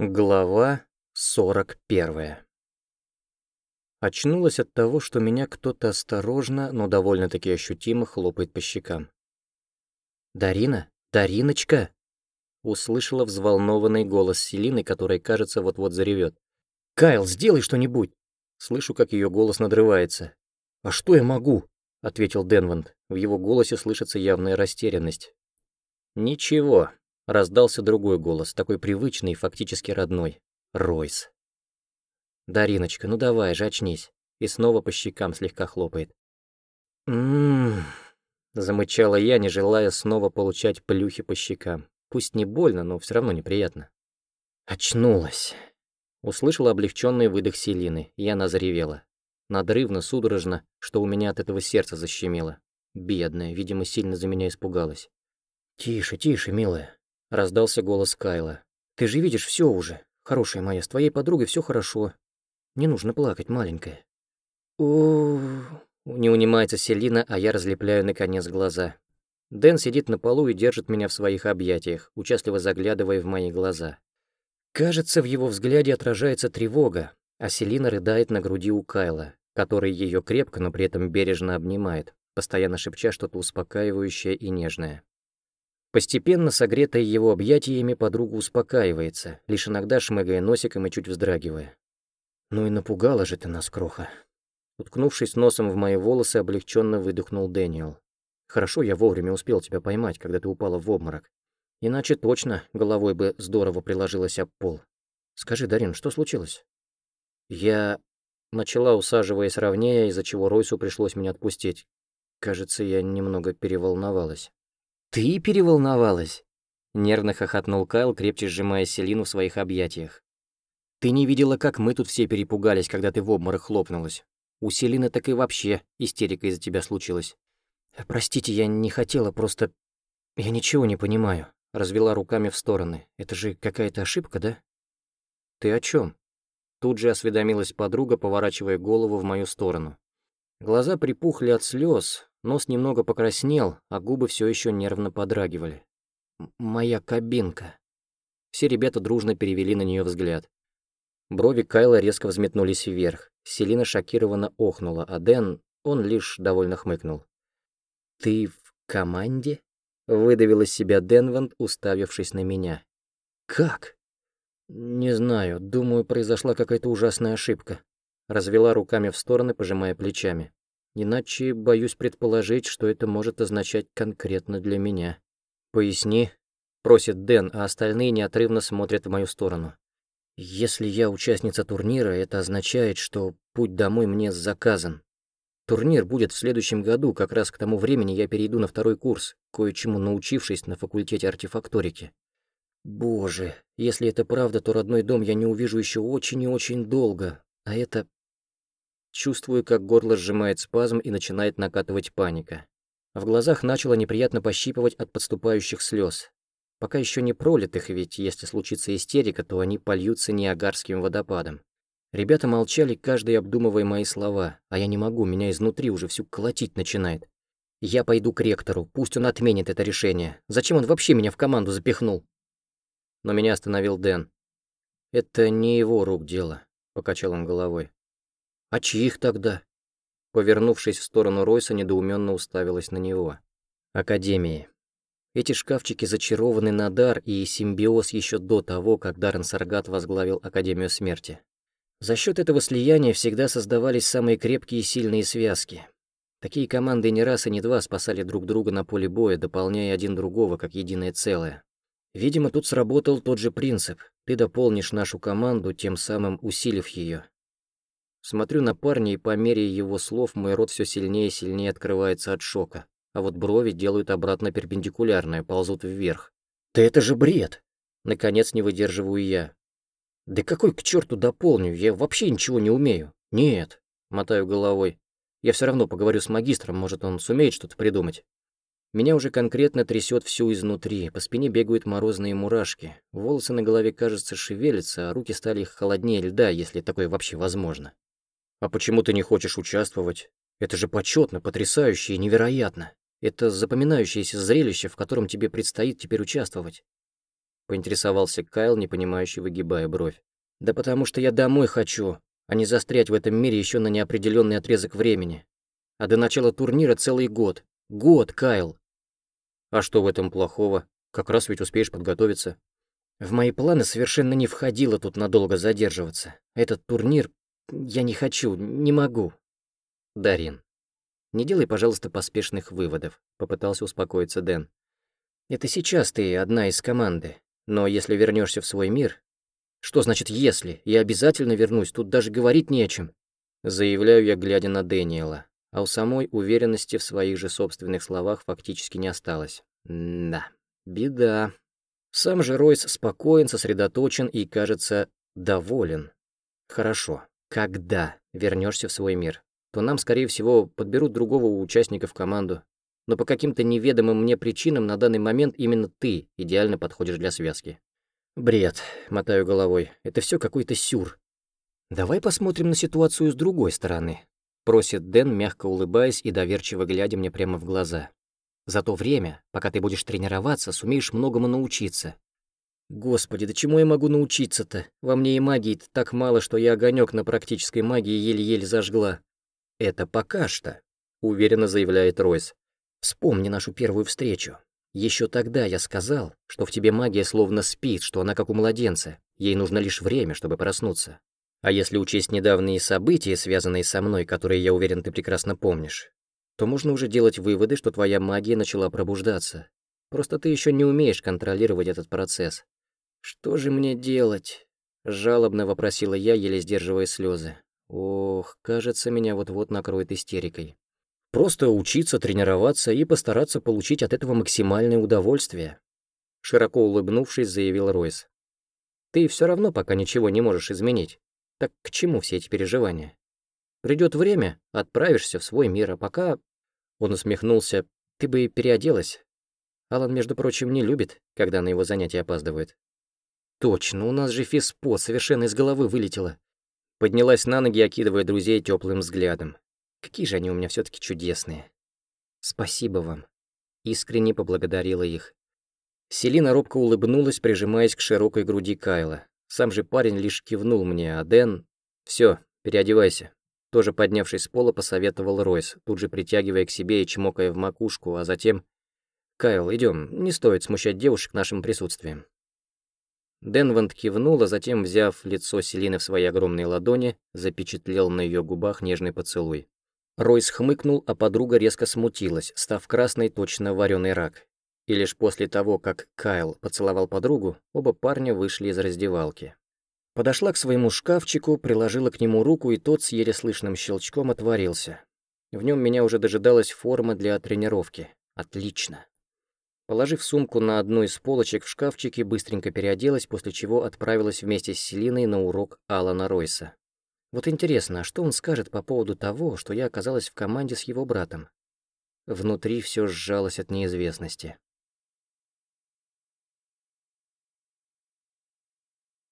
Глава 41 Очнулась от того, что меня кто-то осторожно, но довольно-таки ощутимо хлопает по щекам. «Дарина? Дариночка!» Услышала взволнованный голос Селины, которая, кажется, вот-вот заревет. «Кайл, сделай что-нибудь!» Слышу, как ее голос надрывается. «А что я могу?» — ответил Денванд. В его голосе слышится явная растерянность. «Ничего», Раздался другой голос, такой привычный и фактически родной. Ройс. «Дариночка, ну давай же, очнись». И снова по щекам слегка хлопает. «М-м-м», замычала я, не желая снова получать плюхи по щекам. Пусть не больно, но все равно неприятно. Очнулась. Услышала облегченный выдох Селины, и она. Надрывно, судорожно, что у меня от этого сердце защемило. Бедная, видимо, сильно за меня испугалась. «Тише, тише, милая. Раздался голос Кайла. «Ты же видишь все уже. Хорошая моя, с твоей подругой все хорошо. Не нужно плакать, маленькая». О, не унимается Селина, а я разлепляю наконец глаза. Дэн сидит на полу и держит меня в своих объятиях, участливо заглядывая в мои глаза. Кажется, в его взгляде отражается тревога, а Селина рыдает на груди у Кайла, который ее крепко, но при этом бережно обнимает, постоянно шепча что-то успокаивающее и нежное. Постепенно, согретая его объятиями, подруга успокаивается, лишь иногда шмыгая носиком и чуть вздрагивая. «Ну и напугала же ты нас, кроха!» Уткнувшись носом в мои волосы, облегченно выдохнул Дэниел. «Хорошо, я вовремя успел тебя поймать, когда ты упала в обморок. Иначе точно головой бы здорово приложилась об пол. Скажи, Дарин, что случилось?» «Я...» Начала, усаживаясь ровнее, из-за чего Ройсу пришлось меня отпустить. Кажется, я немного переволновалась. «Ты переволновалась?» Нервно хохотнул Кайл, крепче сжимая Селину в своих объятиях. «Ты не видела, как мы тут все перепугались, когда ты в обморок хлопнулась. У Селины так и вообще истерика из-за тебя случилась. Простите, я не хотела, просто... Я ничего не понимаю», — развела руками в стороны. «Это же какая-то ошибка, да?» «Ты о чем? Тут же осведомилась подруга, поворачивая голову в мою сторону. Глаза припухли от слез, Нос немного покраснел, а губы все еще нервно подрагивали. «Моя кабинка». Все ребята дружно перевели на нее взгляд. Брови Кайла резко взметнулись вверх. Селина шокированно охнула, а Дэн, он лишь довольно хмыкнул. «Ты в команде?» — выдавил из себя Денванд, уставившись на меня. «Как?» «Не знаю, думаю, произошла какая-то ужасная ошибка». Развела руками в стороны, пожимая плечами. Иначе боюсь предположить, что это может означать конкретно для меня. «Поясни», — просит Дэн, а остальные неотрывно смотрят в мою сторону. «Если я участница турнира, это означает, что путь домой мне заказан. Турнир будет в следующем году, как раз к тому времени я перейду на второй курс, кое-чему научившись на факультете артефакторики. Боже, если это правда, то родной дом я не увижу еще очень и очень долго, а это Чувствую, как горло сжимает спазм и начинает накатывать паника. В глазах начало неприятно пощипывать от подступающих слез. Пока еще не пролитых, ведь если случится истерика, то они польются неагарским водопадом. Ребята молчали, каждый обдумывая мои слова, а я не могу, меня изнутри уже всю колотить начинает. Я пойду к ректору, пусть он отменит это решение. Зачем он вообще меня в команду запихнул? Но меня остановил Дэн. «Это не его рук дело», — покачал он головой. «А чьих тогда?» Повернувшись в сторону Ройса, недоуменно уставилась на него. «Академии. Эти шкафчики зачарованы на дар и симбиоз еще до того, как Даррен Саргат возглавил Академию Смерти. За счет этого слияния всегда создавались самые крепкие и сильные связки. Такие команды не раз и не два спасали друг друга на поле боя, дополняя один другого как единое целое. Видимо, тут сработал тот же принцип. Ты дополнишь нашу команду, тем самым усилив ее. Смотрю на парня, и по мере его слов мой рот все сильнее и сильнее открывается от шока, а вот брови делают обратно перпендикулярное, ползут вверх. «Да это же бред!» Наконец не выдерживаю я. «Да какой к черту дополню? Я вообще ничего не умею». «Нет», — мотаю головой. «Я все равно поговорю с магистром, может, он сумеет что-то придумать». Меня уже конкретно трясет всю изнутри, по спине бегают морозные мурашки, волосы на голове, кажется, шевелятся, а руки стали холоднее льда, если такое вообще возможно. А почему ты не хочешь участвовать? Это же почетно, потрясающе и невероятно. Это запоминающееся зрелище, в котором тебе предстоит теперь участвовать. поинтересовался Кайл, непонимающе выгибая бровь. «Да потому что я домой хочу, а не застрять в этом мире еще на неопределенный отрезок времени. А до начала турнира целый год. Год, Кайл!» «А что в этом плохого? Как раз ведь успеешь подготовиться». В мои планы совершенно не входило тут надолго задерживаться. Этот турнир я не хочу, не могу. Дарин, не делай, пожалуйста, поспешных выводов, попытался успокоиться Дэн. Это сейчас ты одна из команды, но если вернешься в свой мир... Что значит «если»? Я обязательно вернусь, тут даже говорить не о чем. Заявляю я, глядя на Дэниела, а у самой уверенности в своих же собственных словах фактически не осталось. да, беда. Сам же Ройс спокоен, сосредоточен и, кажется, доволен. Хорошо. Когда вернешься в свой мир, то нам, скорее всего, подберут другого участника в команду. Но по каким-то неведомым мне причинам на данный момент именно ты идеально подходишь для связки. Бред, мотаю головой. Это все какой-то сюр. Давай посмотрим на ситуацию с другой стороны, просит Дэн, мягко улыбаясь и доверчиво глядя мне прямо в глаза. За то время, пока ты будешь тренироваться, сумеешь многому научиться. Господи, да чему я могу научиться-то? Во мне и магии так мало, что я огонек на практической магии еле-еле зажгла. Это пока что, уверенно заявляет Ройс. Вспомни нашу первую встречу. Еще тогда я сказал, что в тебе магия словно спит, что она как у младенца. Ей нужно лишь время, чтобы проснуться. А если учесть недавние события, связанные со мной, которые, я уверен, ты прекрасно помнишь, то можно уже делать выводы, что твоя магия начала пробуждаться. Просто ты еще не умеешь контролировать этот процесс. «Что же мне делать?» — жалобно вопросила я, еле сдерживая слезы. Ох, кажется, меня вот-вот накроет истерикой. Просто учиться, тренироваться и постараться получить от этого максимальное удовольствие. Широко улыбнувшись, заявил Ройс. Ты все равно пока ничего не можешь изменить. Так к чему все эти переживания? Придет время, отправишься в свой мир, а пока он усмехнулся. «Ты бы переоделась». Алан, между прочим, не любит, когда на его занятия опаздывает. «Точно, у нас же физпо совершенно из головы вылетело». Поднялась на ноги, окидывая друзей теплым взглядом. Какие же они у меня все таки чудесные. «Спасибо вам». Искренне поблагодарила их. Селина робко улыбнулась, прижимаясь к широкой груди Кайла. Сам же парень лишь кивнул мне, а Дэн... Все, переодевайся. Тоже поднявшись с пола, посоветовал Ройс, тут же притягивая к себе и чмокая в макушку, а затем... «Кайл, идем, не стоит смущать девушек нашим присутствием». Денванд кивнул, а затем, взяв лицо Селины в свои огромные ладони, запечатлел на ее губах нежный поцелуй. Ройс хмыкнул, а подруга резко смутилась, став красной точно вареный рак. И лишь после того, как Кайл поцеловал подругу, оба парня вышли из раздевалки. Подошла к своему шкафчику, приложила к нему руку, и тот с еле слышным щелчком отворился. В нем меня уже дожидалась форма для тренировки. Отлично. Положив сумку на одну из полочек в шкафчике, быстренько переоделась, после чего отправилась вместе с Селиной на урок Алана Ройса. Вот интересно, а что он скажет по поводу того, что я оказалась в команде с его братом? Внутри все сжалось от неизвестности.